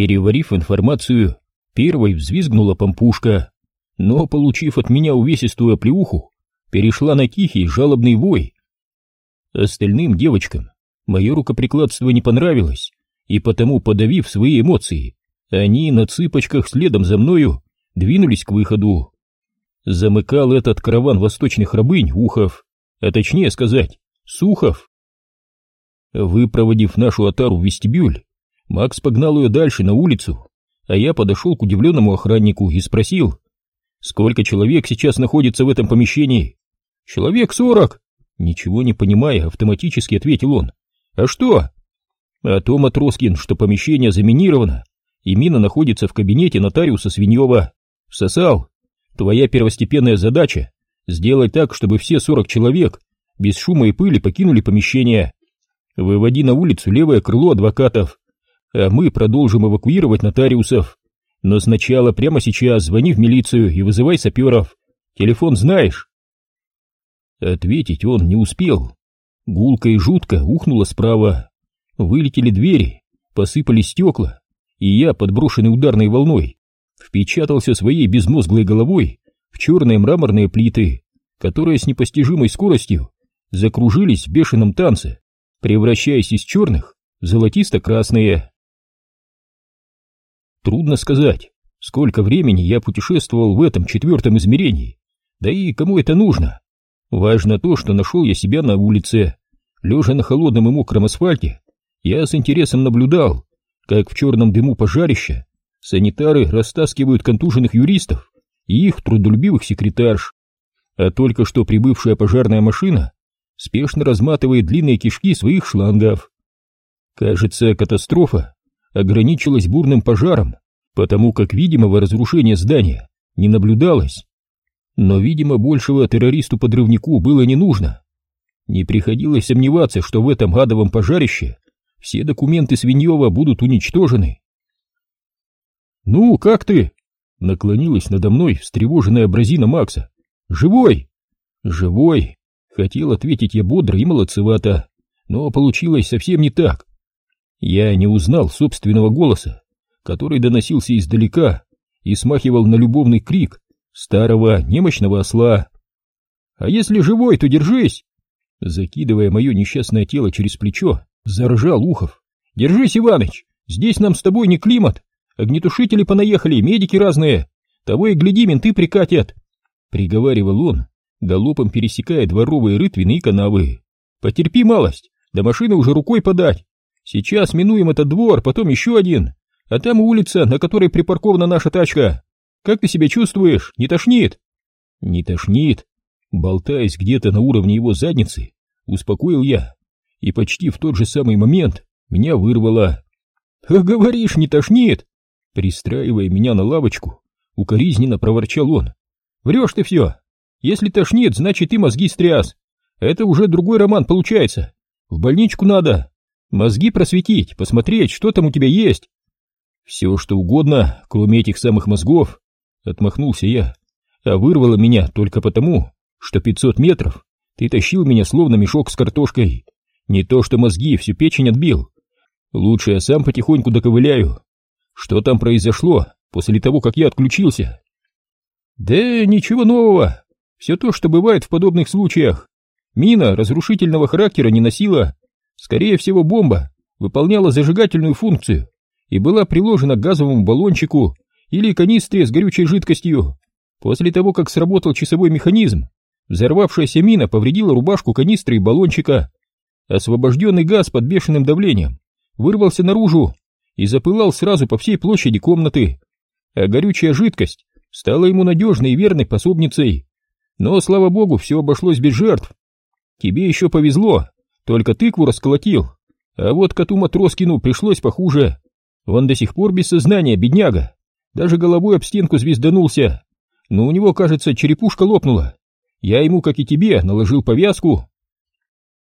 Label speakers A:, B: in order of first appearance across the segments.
A: Переварив информацию, первой взвизгнула помпушка, но, получив от меня увесистую оплеуху, перешла на тихий жалобный вой. Остальным девочкам мое рукоприкладство не понравилось, и потому, подавив свои эмоции, они на цыпочках следом за мною двинулись к выходу. Замыкал этот караван восточных рабынь Ухов, а точнее сказать, Сухов. Выпроводив нашу отару в вестибюль, Макс погнал ее дальше на улицу, а я подошел к удивленному охраннику и спросил, сколько человек сейчас находится в этом помещении. «Человек сорок!» Ничего не понимая, автоматически ответил он. «А что?» «А то, Матроскин, что помещение заминировано, и мина находится в кабинете нотариуса Свиньева. Всосал. Твоя первостепенная задача — сделать так, чтобы все сорок человек без шума и пыли покинули помещение. Выводи на улицу левое крыло адвокатов, а мы продолжим эвакуировать нотариусов. Но сначала прямо сейчас звони в милицию и вызывай саперов. Телефон знаешь?» Ответить он не успел. Гулко и жутко ухнуло справа. Вылетели двери, посыпались стекла, и я, подброшенный ударной волной, впечатался своей безмозглой головой в черные мраморные плиты, которые с непостижимой скоростью закружились в бешеном танце, превращаясь из черных в золотисто-красные. Трудно сказать, сколько времени я путешествовал в этом четвертом измерении, да и кому это нужно. Важно то, что нашел я себя на улице, лежа на холодном и мокром асфальте, я с интересом наблюдал, как в черном дыму пожарища санитары растаскивают контуженных юристов и их трудолюбивых секретарш, а только что прибывшая пожарная машина спешно разматывает длинные кишки своих шлангов. Кажется, катастрофа ограничилась бурным пожаром, потому как видимого разрушения здания не наблюдалось. Но, видимо, большего террористу-подрывнику было не нужно. Не приходилось сомневаться, что в этом адовом пожарище все документы Свиньева будут уничтожены. «Ну, как ты?» — наклонилась надо мной встревоженная бразина Макса. «Живой?» «Живой!» — хотел ответить я бодро и молодцевато, но получилось совсем не так. Я не узнал собственного голоса, который доносился издалека и смахивал на любовный крик старого немощного осла. «А если живой, то держись!» Закидывая мое несчастное тело через плечо, заржал Ухов. «Держись, Иваныч, здесь нам с тобой не климат. Огнетушители понаехали, медики разные. Того и гляди, менты прикатят!» Приговаривал он, галопом пересекая дворовые рытвины и канавы. «Потерпи малость, до машины уже рукой подать. Сейчас минуем этот двор, потом еще один, а там улица, на которой припаркована наша тачка. Как ты себя чувствуешь? Не тошнит?» «Не тошнит», болтаясь где-то на уровне его задницы, успокоил я, и почти в тот же самый момент меня вырвало. «Как говоришь, не тошнит!» Пристраивая меня на лавочку, укоризненно проворчал он. «Врешь ты все! Если тошнит, значит ты мозги стряс. Это уже другой роман получается. В больничку надо. Мозги просветить, посмотреть, что там у тебя есть. Все, что угодно, кроме этих самых мозгов, отмахнулся я, а вырвало меня только потому, что пятьсот метров ты тащил меня словно мешок с картошкой. Не то что мозги, всю печень отбил. Лучше я сам потихоньку доковыляю. Что там произошло после того, как я отключился? Да ничего нового. Все то, что бывает в подобных случаях. Мина разрушительного характера не носила. Скорее всего, бомба выполняла зажигательную функцию и была приложена к газовому баллончику или канистре с горючей жидкостью. После того, как сработал часовой механизм, взорвавшаяся мина повредила рубашку канистры и баллончика. Освобожденный газ под бешеным давлением вырвался наружу и запылал сразу по всей площади комнаты, а горючая жидкость стала ему надежной и верной пособницей. Но, слава богу, все обошлось без жертв. Тебе еще повезло, только тыкву расколотил, а вот коту Матроскину пришлось похуже. Он до сих пор без сознания, бедняга, даже головой об стенку звезданулся, но у него, кажется, черепушка лопнула. Я ему, как и тебе, наложил повязку.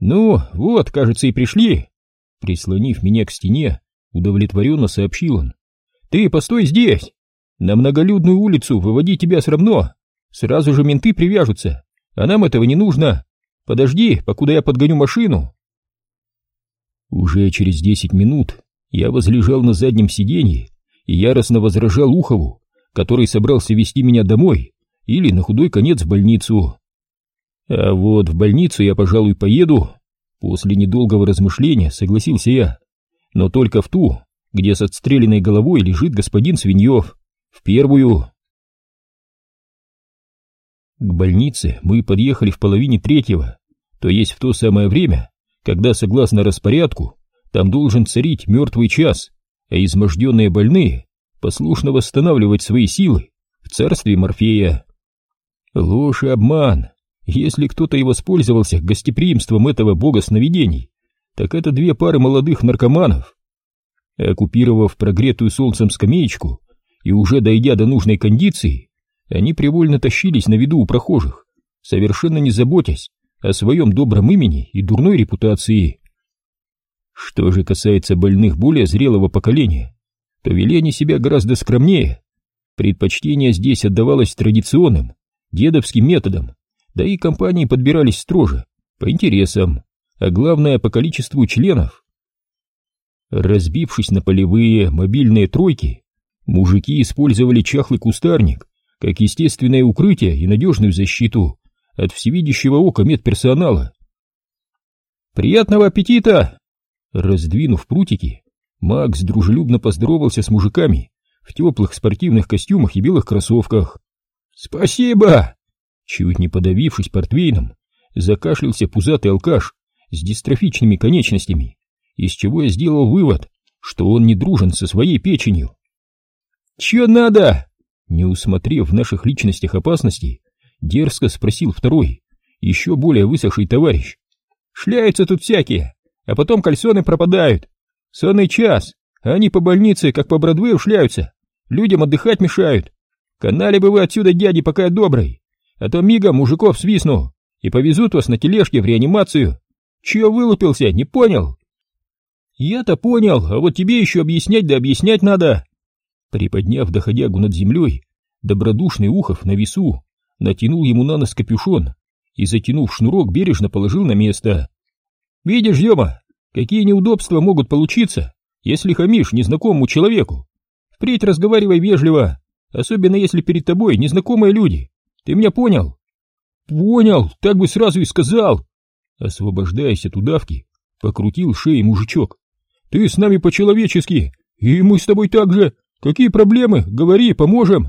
A: Ну, вот, кажется, и пришли. Прислонив меня к стене, удовлетворенно сообщил он. Ты постой здесь. На многолюдную улицу выводить тебя все равно. Сразу же менты привяжутся, а нам этого не нужно. Подожди, покуда я подгоню машину. Уже через десять минут Я возлежал на заднем сиденье и яростно возражал Ухову, который собрался вести меня домой или на худой конец в больницу. А вот в больницу я, пожалуй, поеду. После недолгого размышления согласился я, но только в ту, где с отстрелянной головой лежит господин Свиньев, в первую. К больнице мы подъехали в половине третьего, то есть в то самое время, когда, согласно распорядку, там должен царить мертвый час, а изможденные больные послушно восстанавливать свои силы в царстве Морфея. Ложь и обман. Если кто-то и воспользовался гостеприимством этого бога сновидений, так это две пары молодых наркоманов. Оккупировав прогретую солнцем скамеечку и уже дойдя до нужной кондиции, они привольно тащились на виду у прохожих, совершенно не заботясь о своем добром имени и дурной репутации. Что же касается больных более зрелого поколения, то вели они себя гораздо скромнее. Предпочтение здесь отдавалось традиционным, дедовским методам, да и компании подбирались строже, по интересам, а главное по количеству членов. Разбившись на полевые мобильные тройки, мужики использовали чахлый кустарник как естественное укрытие и надежную защиту от всевидящего ока медперсонала. «Приятного аппетита!» Раздвинув прутики, Макс дружелюбно поздоровался с мужиками в теплых спортивных костюмах и белых кроссовках. «Спасибо!» Чуть не подавившись портвейном, закашлялся пузатый алкаш с дистрофичными конечностями, из чего я сделал вывод, что он не дружен со своей печенью. «Чё надо?» Не усмотрев в наших личностях опасностей, дерзко спросил второй, еще более высохший товарищ. «Шляются тут всякие, а потом кальсоны пропадают. Сонный час, а они по больнице, как по Бродвею, шляются. Людям отдыхать мешают. Канали бы вы отсюда, дяди, пока добрый, а то мигом мужиков свистну и повезут вас на тележке в реанимацию. Чего вылупился, не понял?» «Я-то понял, а вот тебе еще объяснять да объяснять надо!» Приподняв доходягу над землей, добродушный Ухов на весу натянул ему на нос капюшон и, затянув шнурок, бережно положил на место. «Видишь, Ема, какие неудобства могут получиться, если хамишь незнакомому человеку? Впредь разговаривай вежливо, особенно если перед тобой незнакомые люди. Ты меня понял?» «Понял, так бы сразу и сказал!» Освобождаясь от удавки, покрутил шеей мужичок. «Ты с нами по-человечески, и мы с тобой так же. Какие проблемы? Говори, поможем!»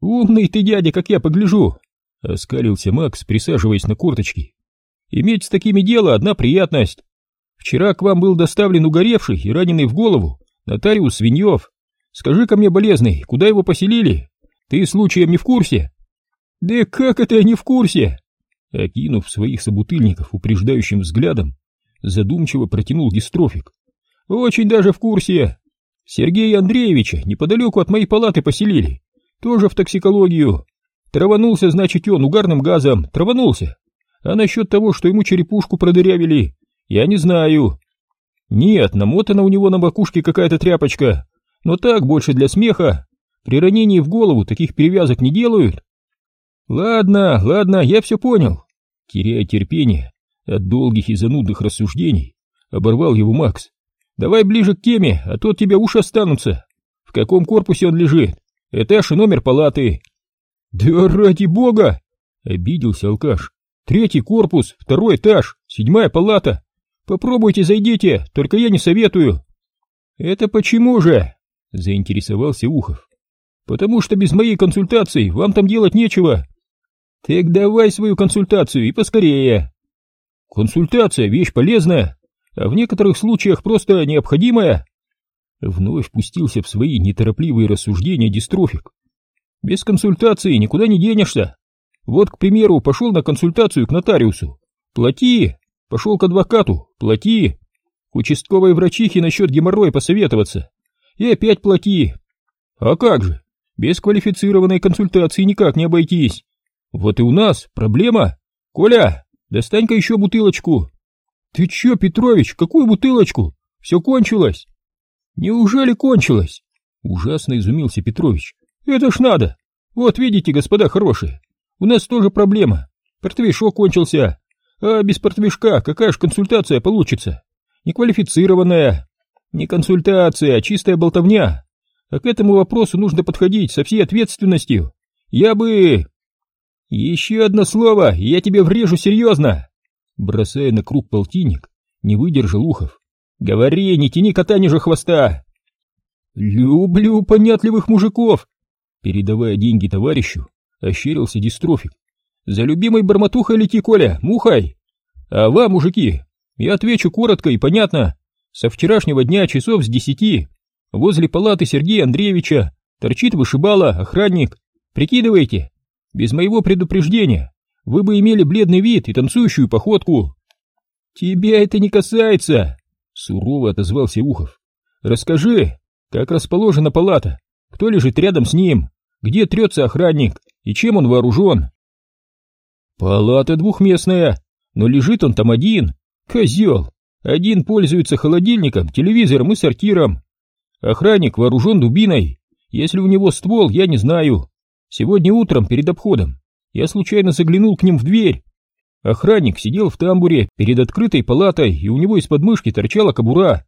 A: «Умный ты дядя, как я погляжу!» — оскалился Макс, присаживаясь на корточки. «Иметь с такими дело — одна приятность. Вчера к вам был доставлен угоревший и раненый в голову нотариус Свиньев. Скажи-ка мне, болезный, куда его поселили? Ты случаем не в курсе?» «Да как это я не в курсе?» Окинув своих собутыльников упреждающим взглядом, задумчиво протянул дистрофик. «Очень даже в курсе. Сергея Андреевича неподалеку от моей палаты поселили. Тоже в токсикологию. Траванулся, значит, он угарным газом. Траванулся. А насчет того, что ему черепушку продырявили, я не знаю. Нет, намотана у него на макушке какая-то тряпочка. Но так, больше для смеха. При ранении в голову таких перевязок не делают. Ладно, ладно, я все понял. Теряя терпение от долгих и занудных рассуждений, оборвал его Макс. Давай ближе к теме, а то от тебя уши останутся. В каком корпусе он лежит? Этаж и номер палаты. Да ради бога! Обиделся алкаш. Третий корпус, второй этаж, седьмая палата. Попробуйте, зайдите, только я не советую. Это почему же? Заинтересовался Ухов. Потому что без моей консультации вам там делать нечего. Так давай свою консультацию и поскорее. Консультация — вещь полезная, а в некоторых случаях просто необходимая. Вновь пустился в свои неторопливые рассуждения дистрофик. Без консультации никуда не денешься. Вот, к примеру, пошел на консультацию к нотариусу. Плати. Пошел к адвокату. Плати. К участковой врачихе насчет геморроя посоветоваться. И опять плати. А как же? Без квалифицированной консультации никак не обойтись. Вот и у нас проблема. Коля, достань-ка еще бутылочку. «Ты чё, Петрович, какую бутылочку? Все кончилось!» «Неужели кончилось?» Ужасно изумился Петрович. «Это ж надо! Вот видите, господа хорошие, у нас тоже проблема. Портвейшок кончился. А без портвейшка какая ж консультация получится? Неквалифицированная. Не консультация, а чистая болтовня. А к этому вопросу нужно подходить со всей ответственностью. Я бы... Еще одно слово, я тебе врежу серьезно. Бросая на круг полтинник, не выдержал Ухов. Говори, не тяни кота ниже хвоста. Люблю понятливых мужиков. Передавая деньги товарищу, ощерился дистрофик. За любимой бормотухой лети, Коля, мухой. А вам, мужики, я отвечу коротко и понятно. Со вчерашнего дня часов с десяти возле палаты Сергея Андреевича торчит вышибала, охранник. Прикидывайте, без моего предупреждения вы бы имели бледный вид и танцующую походку. Тебя это не касается, сурово отозвался Ухов. Расскажи, как расположена палата, кто лежит рядом с ним, где трется охранник и чем он вооружен. Палата двухместная, но лежит он там один. Козел. Один пользуется холодильником, телевизором и сортиром. Охранник вооружен дубиной. Если у него ствол, я не знаю. Сегодня утром перед обходом я случайно заглянул к ним в дверь. Охранник сидел в тамбуре перед открытой палатой, и у него из подмышки торчала кобура.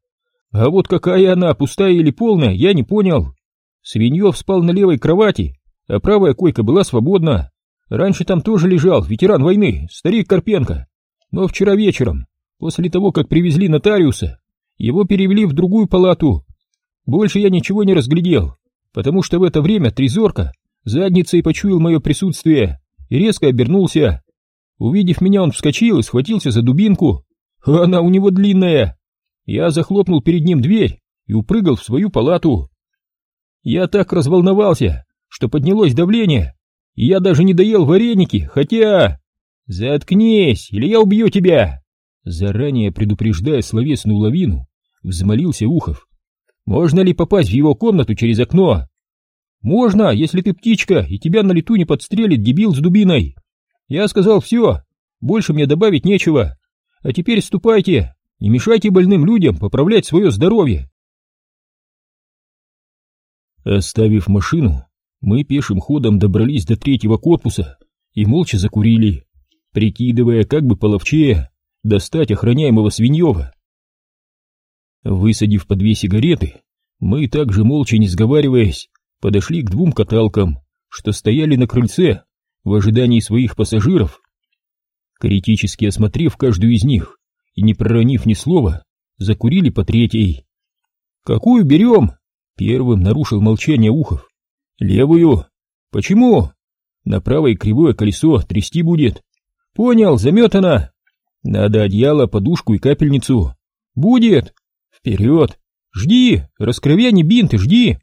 A: А вот какая она, пустая или полная, я не понял. Свиньев спал на левой кровати, а правая койка была свободна. Раньше там тоже лежал ветеран войны, старик Карпенко. Но вчера вечером, после того, как привезли нотариуса, его перевели в другую палату. Больше я ничего не разглядел, потому что в это время трезорка задницей почуял мое присутствие и резко обернулся. Увидев меня, он вскочил и схватился за дубинку. Она у него длинная. Я захлопнул перед ним дверь и упрыгал в свою палату. Я так разволновался, что поднялось давление, и я даже не доел вареники, хотя... Заткнись, или я убью тебя! Заранее предупреждая словесную лавину, взмолился Ухов. Можно ли попасть в его комнату через окно? Можно, если ты птичка, и тебя на лету не подстрелит дебил с дубиной. Я сказал все, больше мне добавить нечего. А теперь ступайте, не мешайте больным людям поправлять свое здоровье. Оставив машину, мы пешим ходом добрались до третьего корпуса и молча закурили, прикидывая, как бы половчее достать охраняемого Свиньева. Высадив по две сигареты, мы также молча не сговариваясь подошли к двум каталкам, что стояли на крыльце в ожидании своих пассажиров. Критически осмотрев каждую из них и не проронив ни слова, закурили по третьей. «Какую берем?» — первым нарушил молчание Ухов. «Левую. Почему?» «На правое кривое колесо трясти будет». «Понял, заметано. Надо одеяло, подушку и капельницу». «Будет. Вперед. Жди, раскровяни бинты, жди».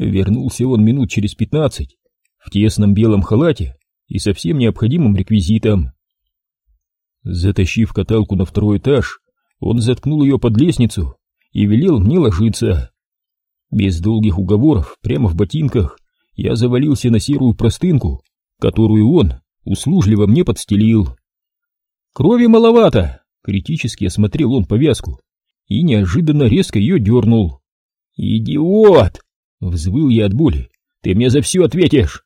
A: Вернулся он минут через пятнадцать, в тесном белом халате и со всем необходимым реквизитом. Затащив каталку на второй этаж, он заткнул ее под лестницу и велел мне ложиться. Без долгих уговоров, прямо в ботинках, я завалился на серую простынку, которую он услужливо мне подстелил. «Крови маловато!» — критически осмотрел он повязку и неожиданно резко ее дернул. «Идиот!» — взвыл я от боли. «Ты мне за все ответишь!»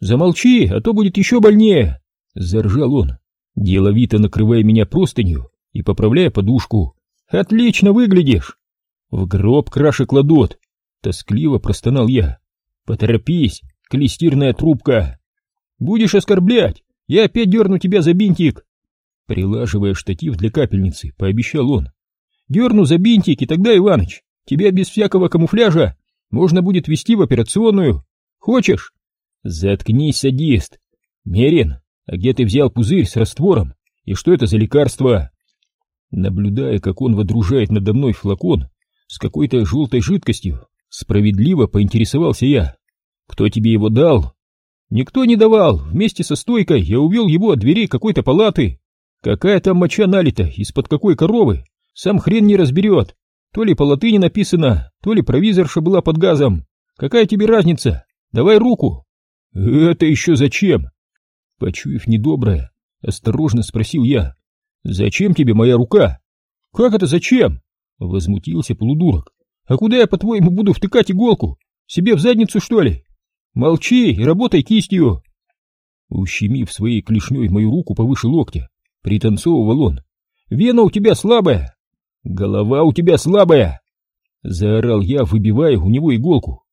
A: «Замолчи, а то будет еще больнее!» — заржал он, деловито накрывая меня простынью и поправляя подушку. «Отлично выглядишь!» «В гроб краши кладут!» — тоскливо простонал я. «Поторопись, клестирная трубка!» «Будешь оскорблять, я опять дерну тебя за бинтик!» Прилаживая штатив для капельницы, пообещал он. «Дерну за бинтик, и тогда, Иваныч, тебя без всякого камуфляжа можно будет вести в операционную. Хочешь? Заткнись, садист. Мерин, а где ты взял пузырь с раствором? И что это за лекарство? Наблюдая, как он водружает надо мной флакон с какой-то желтой жидкостью, справедливо поинтересовался я. Кто тебе его дал? Никто не давал. Вместе со стойкой я увел его от дверей какой-то палаты. Какая там моча налита, из-под какой коровы, сам хрен не разберет. То ли по латыни написано, то ли провизорша была под газом. Какая тебе разница? Давай руку. Это еще зачем? Почуяв недоброе, осторожно спросил я. Зачем тебе моя рука? Как это зачем? Возмутился полудурок. А куда я, по-твоему, буду втыкать иголку? Себе в задницу, что ли? Молчи и работай кистью. Ущемив своей клешней мою руку повыше локтя, пританцовывал он. Вена у тебя слабая, Голова у тебя слабая! Заорал я, выбивая у него иголку.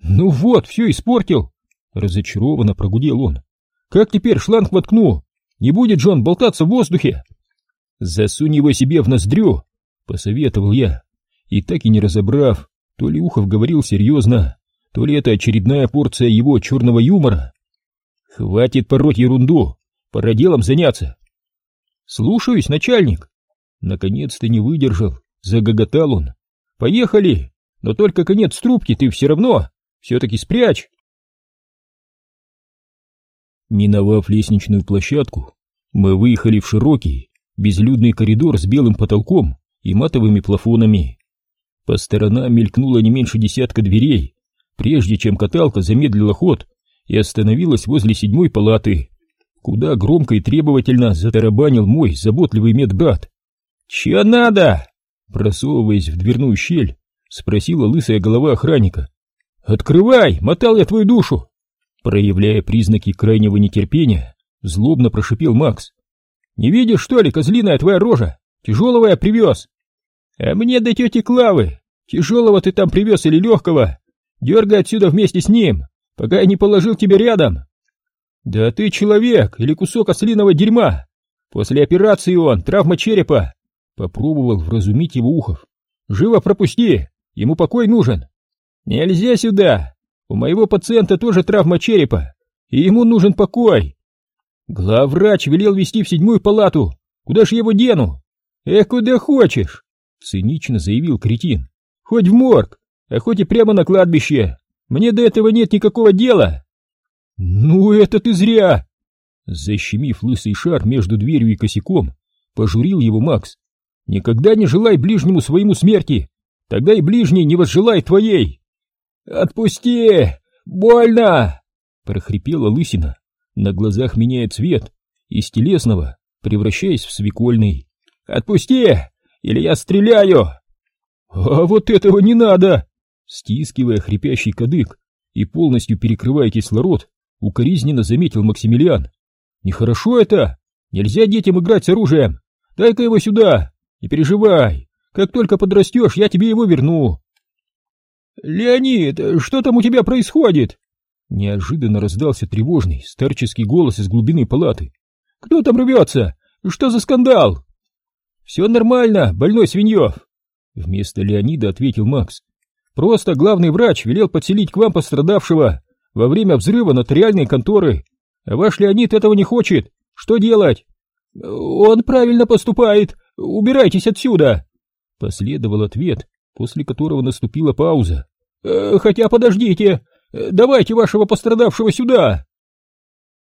A: Ну вот, все испортил! Разочарованно прогудел он. Как теперь шланг воткну? Не будет же он болтаться в воздухе? Засунь его себе в ноздрю, посоветовал я. И так и не разобрав, то ли Ухов говорил серьезно, то ли это очередная порция его черного юмора. Хватит пороть ерунду, пора делом заняться. Слушаюсь, начальник. Наконец-то не выдержал, загоготал он. Поехали, но только конец трубки ты все равно все-таки спрячь. Миновав лестничную площадку, мы выехали в широкий, безлюдный коридор с белым потолком и матовыми плафонами. По сторонам мелькнуло не меньше десятка дверей, прежде чем каталка замедлила ход и остановилась возле седьмой палаты, куда громко и требовательно затарабанил мой заботливый медбрат. «Че надо?» Просовываясь в дверную щель, спросила лысая голова охранника. «Открывай, мотал я твою душу!» Проявляя признаки крайнего нетерпения, злобно прошипел Макс. «Не видишь, что ли, козлиная твоя рожа? Тяжелого я привез!» «А мне до тети Клавы! Тяжелого ты там привез или легкого? Дергай отсюда вместе с ним, пока я не положил тебя рядом!» «Да ты человек или кусок ослиного дерьма! После операции он, травма черепа!» Попробовал вразумить его Ухов. «Живо пропусти! Ему покой нужен!» «Нельзя сюда! У моего пациента тоже травма черепа, и ему нужен покой!» «Главврач велел вести в седьмую палату! Куда ж его дену?» «Эх, куда хочешь!» — цинично заявил кретин. «Хоть в морг, а хоть и прямо на кладбище! Мне до этого нет никакого дела!» «Ну это ты зря!» Защемив лысый шар между дверью и косяком, пожурил его Макс. «Никогда не желай ближнему своему смерти, тогда и ближний не возжелает твоей!» «Отпусти! Больно!» — прохрипела лысина, на глазах меняя цвет, из телесного превращаясь в свекольный. «Отпусти, или я стреляю!» «А вот этого не надо!» Стискивая хрипящий кадык и полностью перекрывая кислород, укоризненно заметил Максимилиан. «Нехорошо это! Нельзя детям играть с оружием! Дай-ка его сюда! Не переживай! Как только подрастешь, я тебе его верну!» «Леонид, что там у тебя происходит?» Неожиданно раздался тревожный старческий голос из глубины палаты. «Кто там рвется? Что за скандал?» «Все нормально, больной Свиньев!» Вместо Леонида ответил Макс. «Просто главный врач велел подселить к вам пострадавшего во время взрыва нотариальной конторы. А ваш Леонид этого не хочет. Что делать?» «Он правильно поступает. Убирайтесь отсюда!» Последовал ответ, после которого наступила пауза. «Э, «Хотя подождите, давайте вашего пострадавшего сюда!»